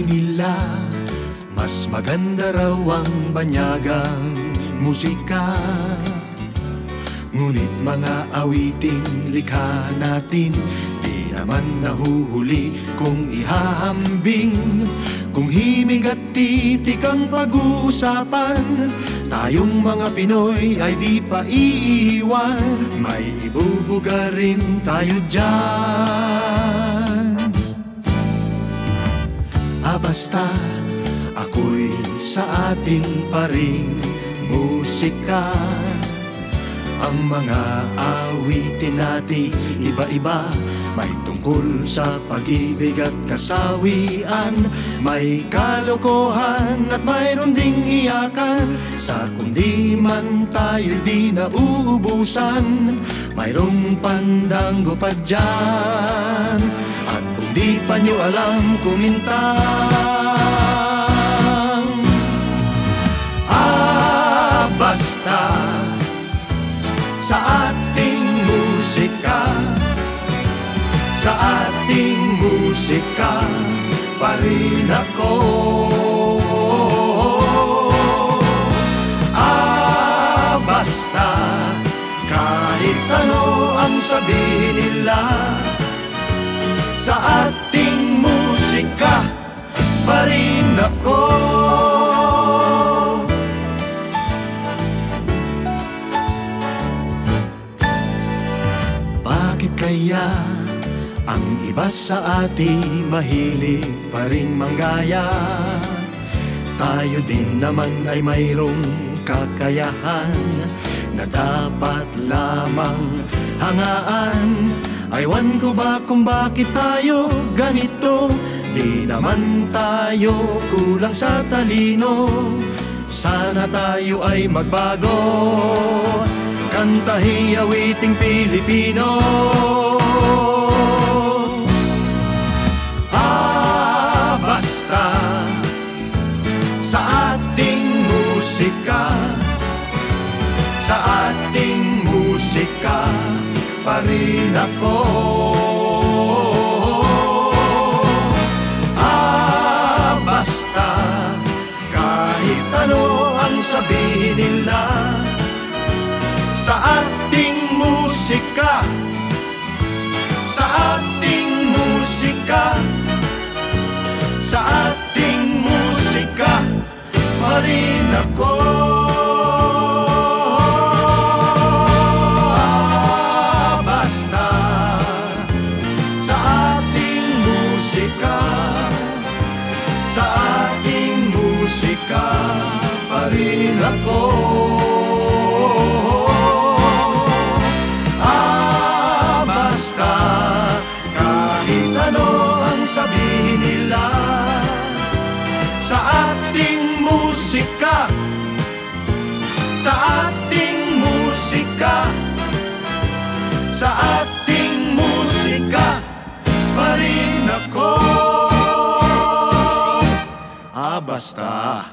nila Mas maganda raw ang banyagang musika. Ngunit mga awiting likha natin Di naman nahuhuli kung ihahambing. Kung himig at titik ang pag-uusapan Tayong mga Pinoy ay di pa iiwan. May ibubuga rin tayo dyan basta ako'y sa atin pa rin musika. Ang mga awitin natin iba-iba May tungkol sa pag-ibig at kasawian. May kalokohan at mayroon ding iyakan. Sa kundi man tayo di nauubusan Mayroong pandango pa dyan di pa nyo alam kumintang. Ah, basta sa ating musika Sa ating musika pa rin ako. Ah, basta kahit ano ang sabihin nila Sa ating musika pa rin ako Bakit kaya ang iba sa atin mahilig pa rin manggaya? Tayo din naman ay mayroong kakayahan Na dapat lamang hangaan Aywan ko ba kung bakit tayo ganito? Di naman tayo kulang sa talino. Sana tayo ay magbago. Kantahi awiting Pilipino. Ah, basta Sa ating musika Sa ating pa rin ako. Ah, basta Kahit ano ang sabihin nila Sa ating musika Sa ating musika Sa ating musika pa rin ako ako Ah, kahit ano ang sabihin nila Sa ating musika Sa ating musika Sa ating musika pa rin ako. Ah, basta